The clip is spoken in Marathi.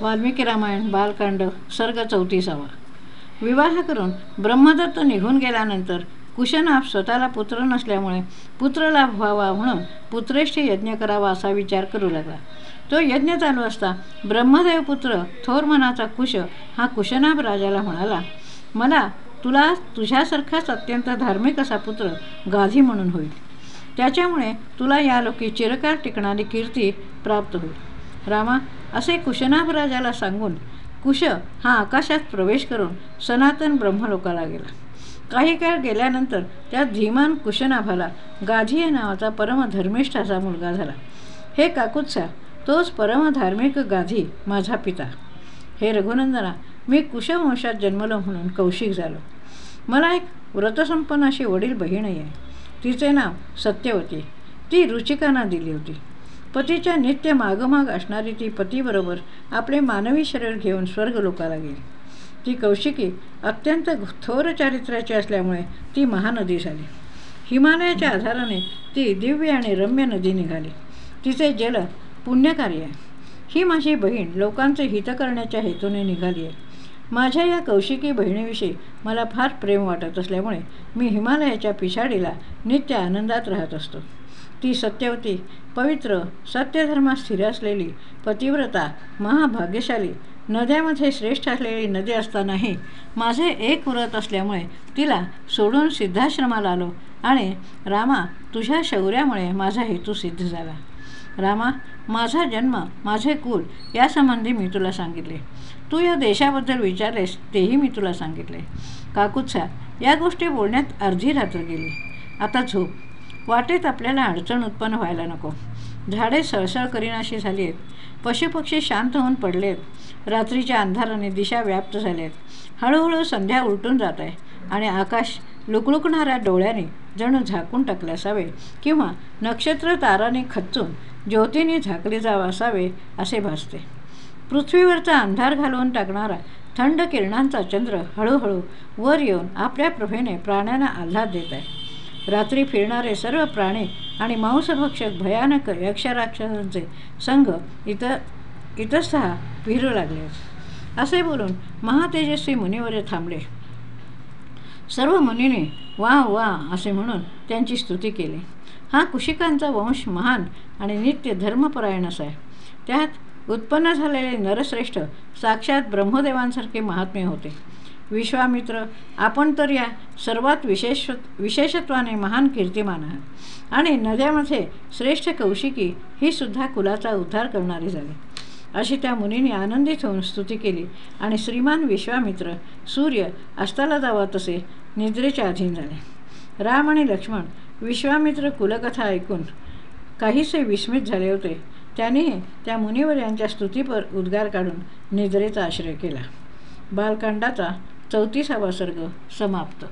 वाल्मिकी रामायण बालकांड सर्ग चौतीसावा. विवाह करून ब्रह्मदत्त निघून गेल्यानंतर कुशनाभ स्वतःला पुत्र नसल्यामुळे पुत्रलाभ व्हावा म्हणून पुत्रेष्ठी यज्ञ करावा असा विचार करू लागला. तो यज्ञ चालू असता ब्रह्मदेव पुत्र थोर मनाचा कुश हा कुशनाभ राजाला म्हणाला मला तुला तुझ्यासारखाच अत्यंत धार्मिक असा पुत्र गाधी म्हणून होईल. त्याच्यामुळे तुला या लोकी चिरकार टिकणारी कीर्ती प्राप्त होईल. रामा असे कुशनाभ राजाला सांगून कुश हा आकाशात प्रवेश करून सनातन ब्रह्मलोकाला गेला. काही काळ गेल्यानंतर त्या धीमान कुशनाभाला गाधी या नावाचा परमधर्मिष्ठ असा मुलगा झाला. हे काकुत्सा तोच परमधार्मिक गाधी माझा पिता. हे रघुनंदना मी कुशवंशात जन्मलो म्हणून कौशिक झालो. मला एक व्रतसंपन्न अशी वडील बहीणही आहे. तिचे नाव सत्यवती. ती रुचिकांना दिली होती. पतीच्या नित्य मागोमाग असणारी ती पतीबरोबर आपले मानवी शरीर घेऊन स्वर्गलोकाला गेली. ती कौशिकी अत्यंत थोर चारित्र्याची असल्यामुळे ती महानदी झाली. हिमालयाच्या आधाराने ती दिव्य आणि रम्य नदी निघाली. तिचे जल पुण्यकार्य आहे. ही माझी बहीण लोकांचे हित करण्याच्या हेतूने निघाली आहे. माझ्या या कौशिकी बहिणीविषयी मला फार प्रेम वाटत असल्यामुळे मी हिमालयाच्या पिछाडीला नित्य आनंदात राहत असतो. ती सत्यवती पवित्र सत्यधर्मात स्थिर असलेली पतिव्रता महाभाग्यशाली नद्यामध्ये श्रेष्ठ असलेली नदी असतानाही माझे एक व्रत असल्यामुळे तिला सोडून सिद्धाश्रमाला आलो आणि रामा तुझ्या शौर्यामुळे माझा हेतू सिद्ध झाला. रामा माझा जन्म माझे कुल यासंबंधी मी तुला सांगितले. तू या देशाबद्दल विचारलेस तेही मी तुला सांगितले. काकुत्सा या गोष्टी बोलण्यात अर्धी रात्र गेली. आता झोप. वाटेत आपल्याला अडचण उत्पन्न व्हायला नको. झाडे सळसळ करीनाशी झाली आहेत पशुपक्षी शांत होऊन पडलेत. रात्रीच्या अंधाराने दिशा व्याप्त झाल्यात हळूहळू संध्या उलटून जात आहे आणि आकाश लुकलुकणाऱ्या डोळ्याने जणू झाकून टाकले असावे किंवा नक्षत्र ताराने खच्चून ज्योतीने झाकले जावं असावे असे भासते. पृथ्वीवरचा अंधार घालवून टाकणारा थंड किरणांचा चंद्र हळूहळू वर येऊन आपल्या प्रभेने प्राण्यांना आल्हाद देत आहे. रात्री फिरणारे सर्व प्राणी आणि मांसभक्षक भयानक यक्षराक्षसांचे संघ इतर इतस्तः फिरू लागले. असे बोलून महातेजस्वी मुनीवर थांबले. सर्व मुनीने वा वा असे म्हणून त्यांची स्तुती केली. हा कुशिकांचा वंश महान आणि नित्य धर्मपरायण असा आहे. त्यात उत्पन्न झालेले नरश्रेष्ठ साक्षात ब्रह्मदेवांसारखे महात्मे होते. विश्वामित्र आपण तर या सर्वात विशेष विशेषत्वाने महान कीर्तिमान आहात. आणि नद्यामध्ये श्रेष्ठ कौशिकी ही सुद्धा कुलाचा उद्धार करणारी झाली. अशी त्या मुनीने आनंदित होऊन स्तुती केली आणि श्रीमान विश्वामित्र सूर्य अस्ताला जावा तसे निद्रेच्या अधीन झाले. राम आणि लक्ष्मण विश्वामित्र कुलकथा ऐकून काहीसे विस्मित झाले होते. त्यांनी त्या मुनीवर यांच्या स्तुतीपर उद्गार काढून निद्रेचा आश्रय केला. बालकांडाचा चौतीसावा सर्ग समाप्त.